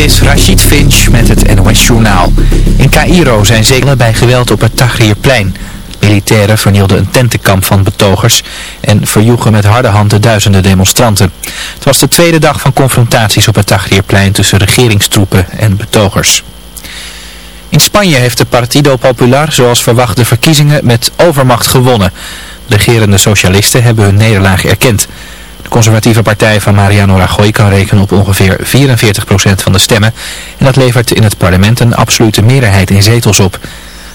is Rashid Finch met het NOS Journaal. In Cairo zijn zegelen bij geweld op het Tahrirplein. Militairen vernielden een tentenkamp van betogers en verjoegen met harde handen duizenden demonstranten. Het was de tweede dag van confrontaties op het Tahrirplein tussen regeringstroepen en betogers. In Spanje heeft de Partido Popular zoals verwacht de verkiezingen met overmacht gewonnen. De regerende socialisten hebben hun nederlaag erkend. Conservatieve partij van Mariano Rajoy kan rekenen op ongeveer 44% van de stemmen en dat levert in het parlement een absolute meerderheid in zetels op.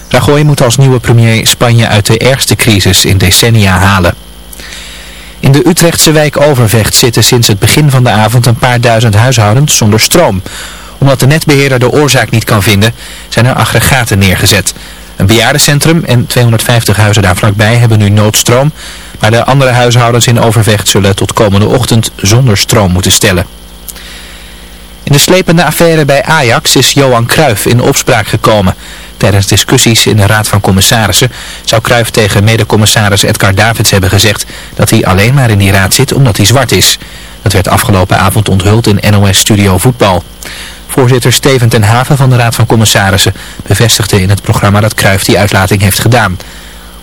Rajoy moet als nieuwe premier Spanje uit de ergste crisis in decennia halen. In de Utrechtse wijk Overvecht zitten sinds het begin van de avond een paar duizend huishoudens zonder stroom. Omdat de netbeheerder de oorzaak niet kan vinden, zijn er aggregaten neergezet. Een bejaardencentrum en 250 huizen daar vlakbij hebben nu noodstroom, maar de andere huishoudens in Overvecht zullen tot komende ochtend zonder stroom moeten stellen. In de slepende affaire bij Ajax is Johan Cruijff in opspraak gekomen. Tijdens discussies in de Raad van Commissarissen zou Cruijff tegen medecommissaris Edgar Davids hebben gezegd dat hij alleen maar in die raad zit omdat hij zwart is. Dat werd afgelopen avond onthuld in NOS Studio Voetbal. Voorzitter Steven ten Haven van de Raad van Commissarissen bevestigde in het programma dat Cruijff die uitlating heeft gedaan.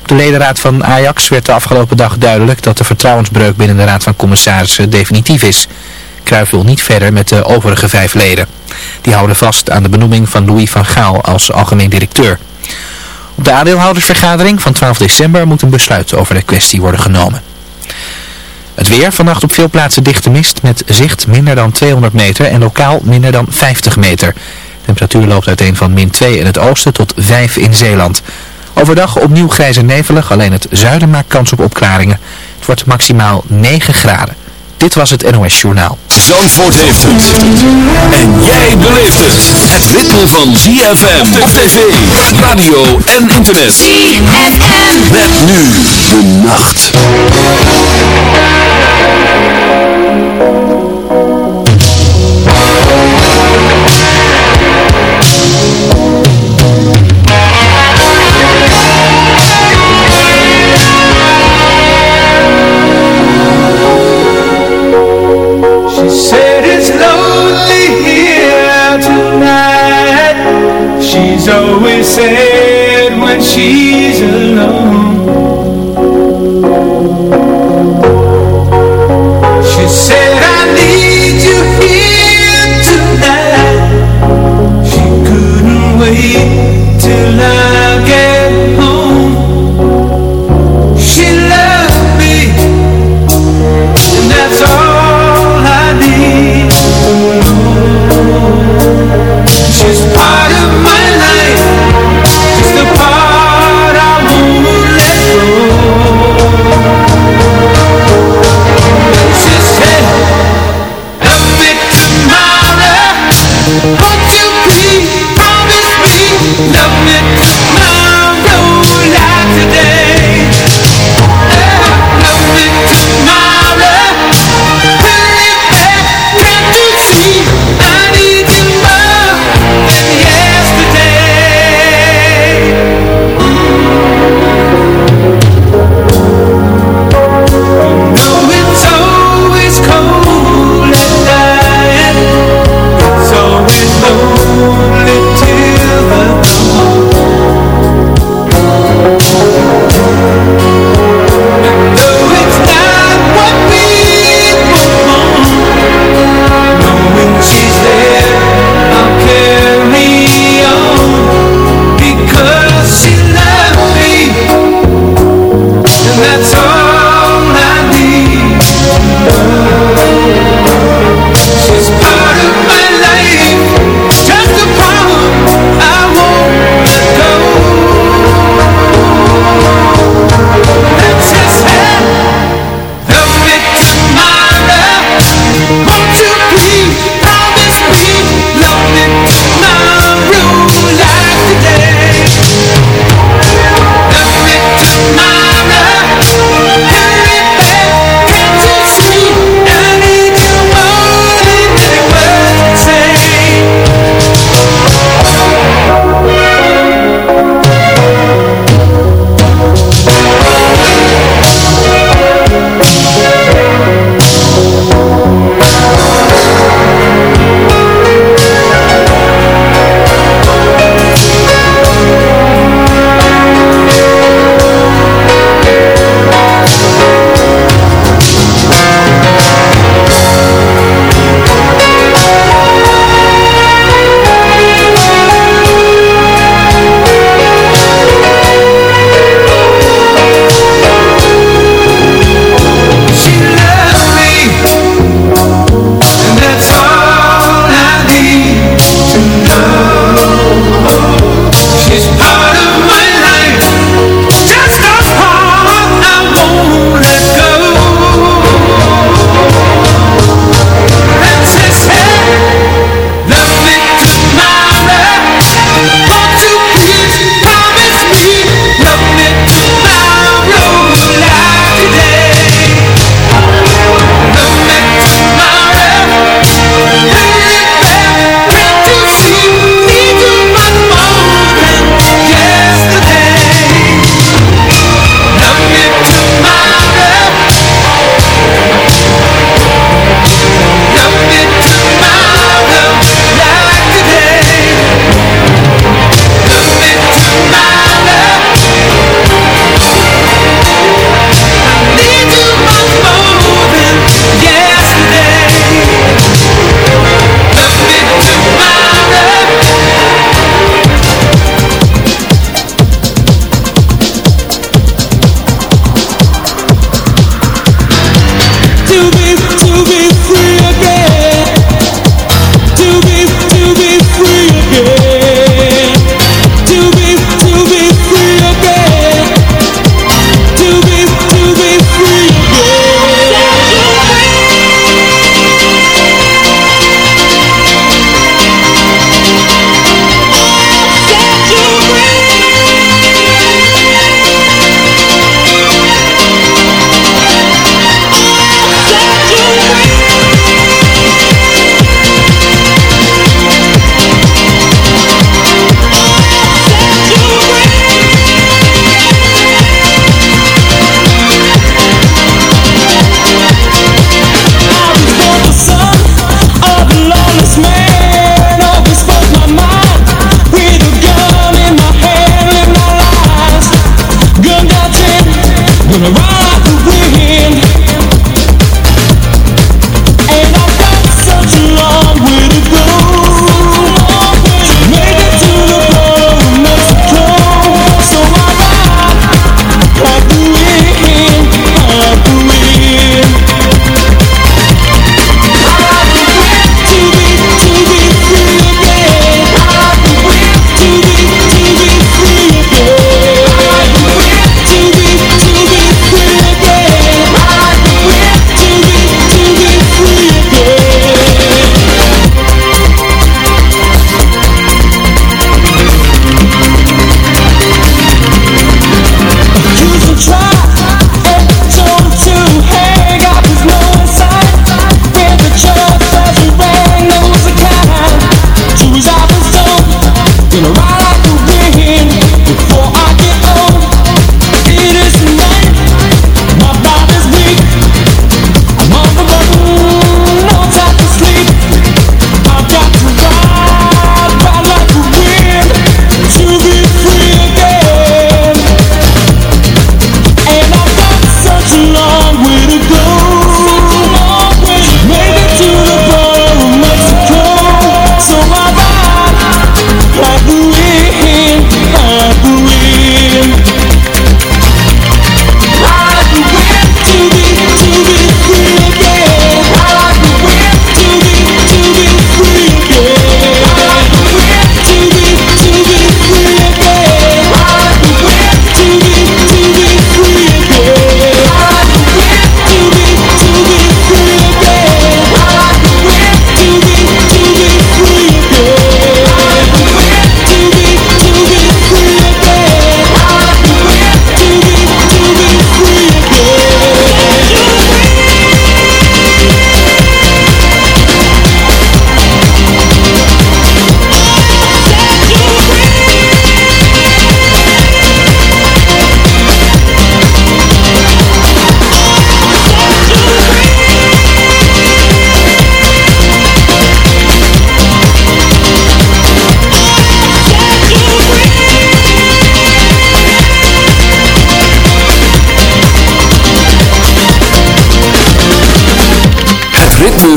De ledenraad van Ajax werd de afgelopen dag duidelijk dat de vertrouwensbreuk binnen de Raad van Commissarissen definitief is. Cruijff wil niet verder met de overige vijf leden. Die houden vast aan de benoeming van Louis van Gaal als algemeen directeur. Op de aandeelhoudersvergadering van 12 december moet een besluit over de kwestie worden genomen. Het weer, vannacht op veel plaatsen dichte mist met zicht minder dan 200 meter en lokaal minder dan 50 meter. Temperatuur loopt uiteen van min 2 in het oosten tot 5 in Zeeland. Overdag opnieuw grijs en nevelig, alleen het zuiden maakt kans op opklaringen. Het wordt maximaal 9 graden. Dit was het NOS Journaal. Zandvoort heeft het. En jij beleeft het. Het ritme van ZFM op tv, radio en internet. ZFM. Met nu de nacht. Said it's lonely here tonight. She's always sad when she's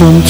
stond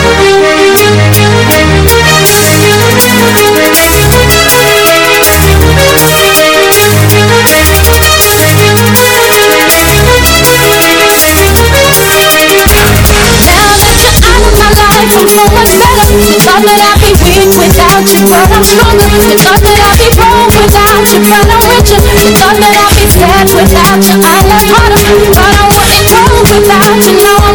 you feel much better You thought that I'd be weak without you But I'm stronger You thought that I'd be broke without you But I'm richer You thought that I'd be sad without you I work harder But I wasn't wrong without you Now I'm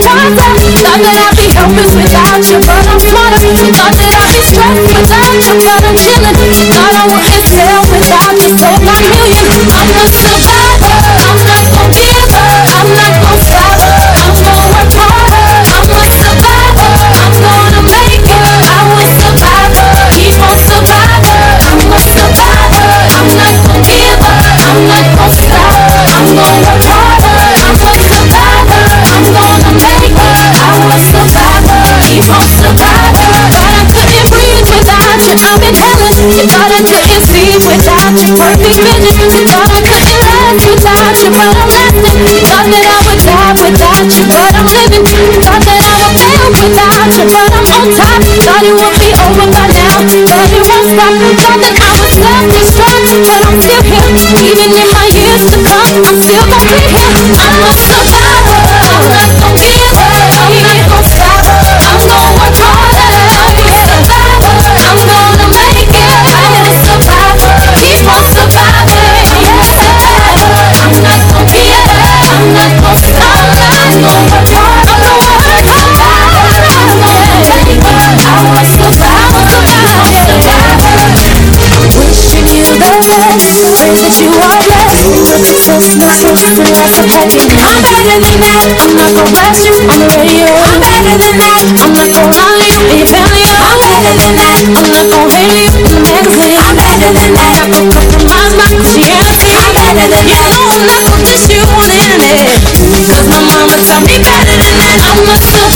I'll be better than that, I know myself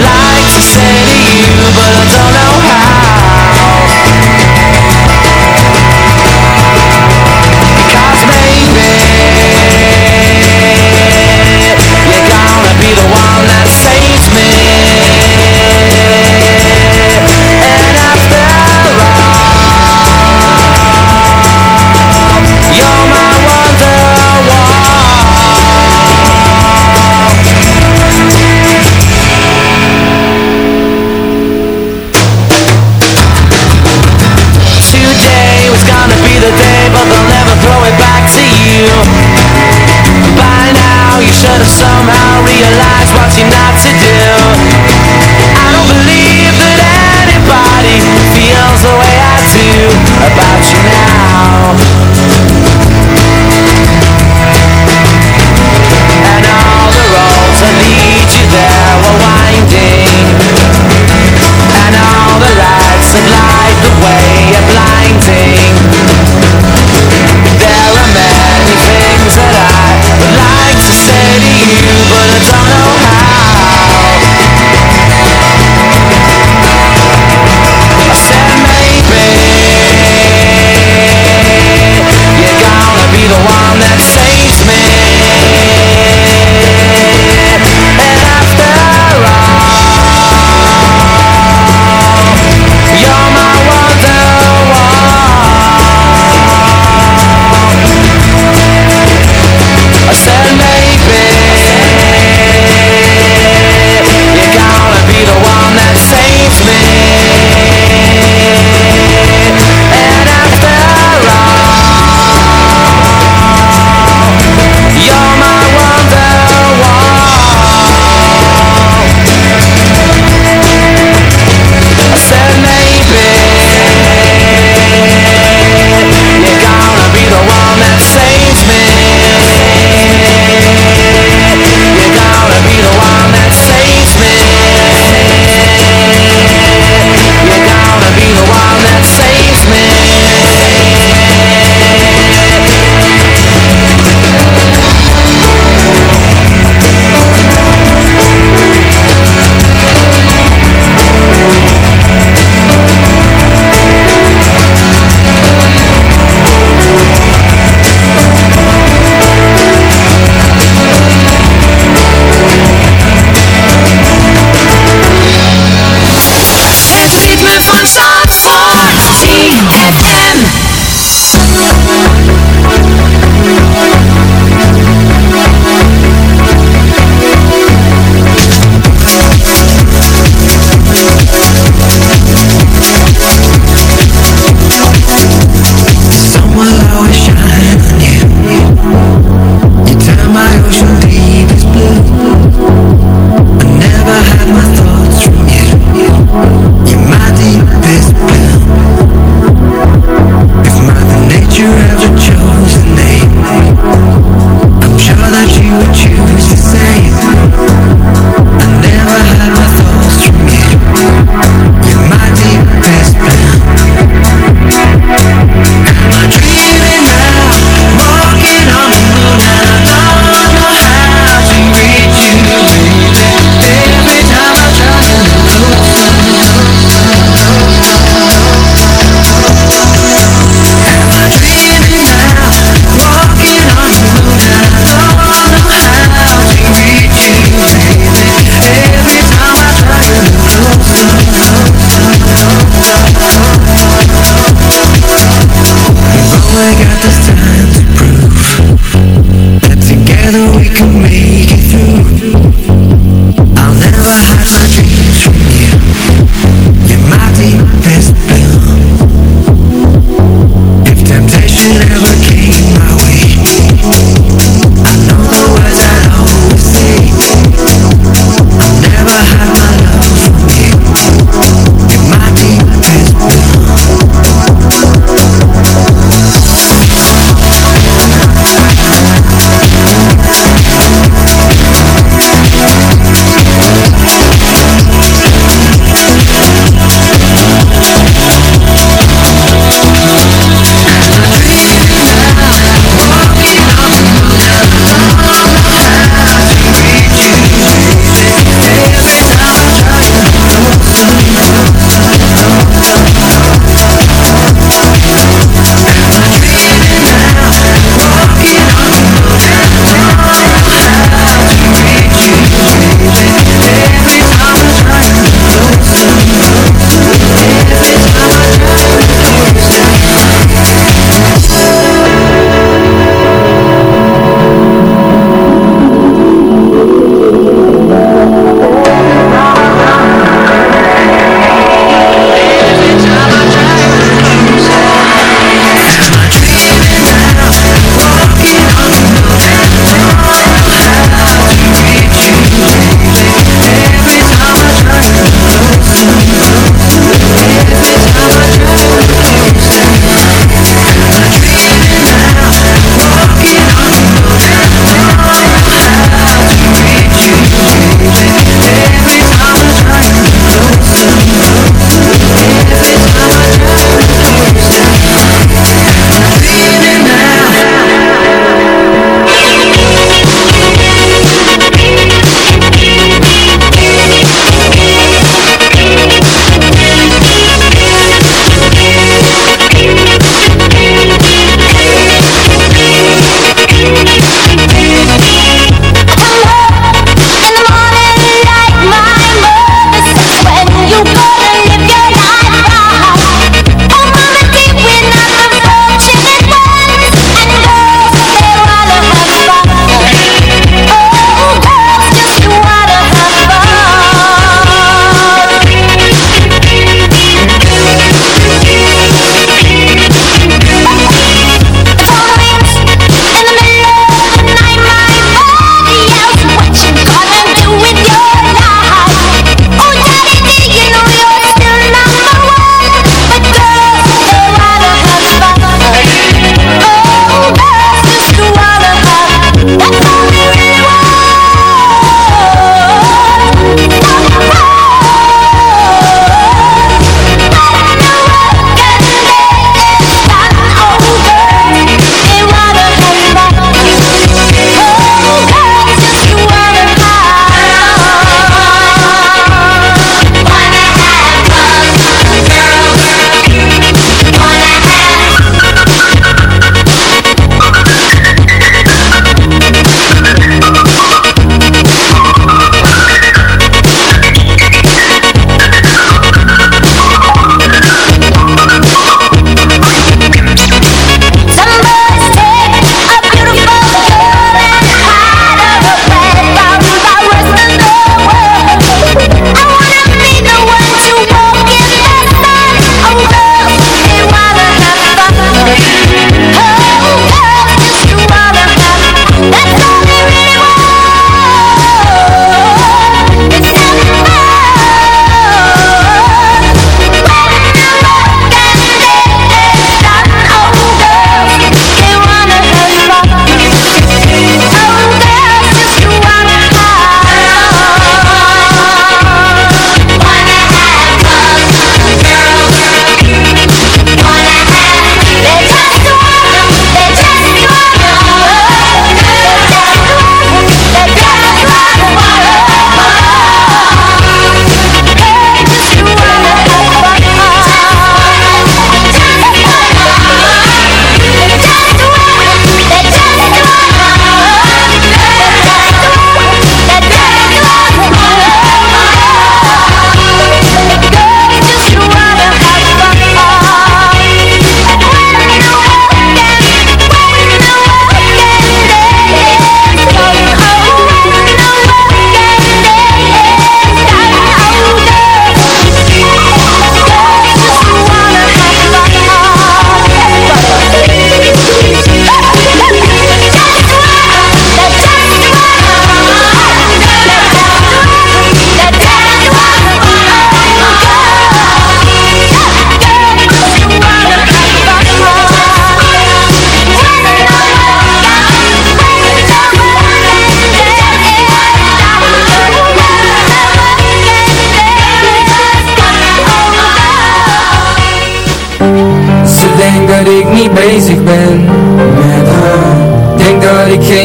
like to say to you, but I don't know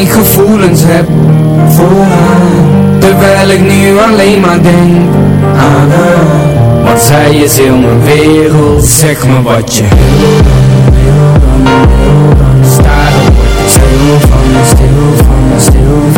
gevoelens heb voor haar Terwijl ik nu alleen maar denk aan haar. Want zij is heel mijn wereld Zeg me wat je wil. Dan, wil wil stil van, stil van, stil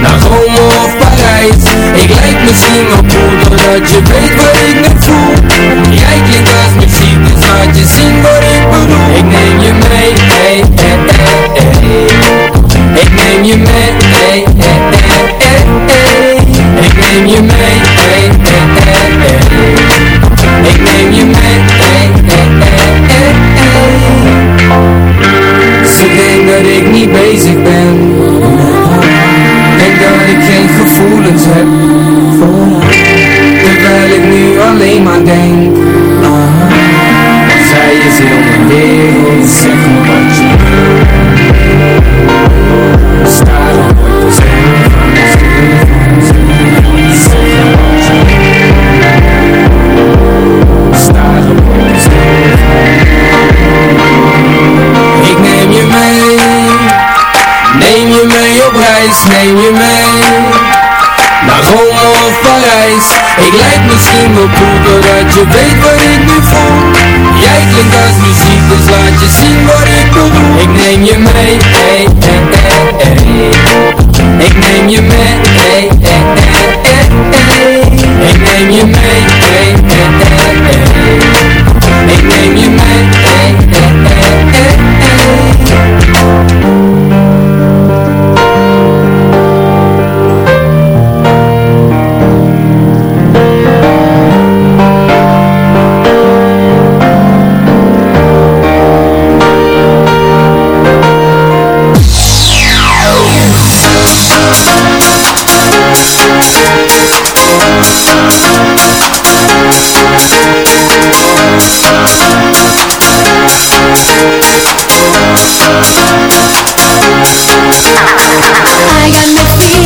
Naar Rome of Parijs. Ik lijk misschien wel cool Doordat je weet wat ik I got me feeling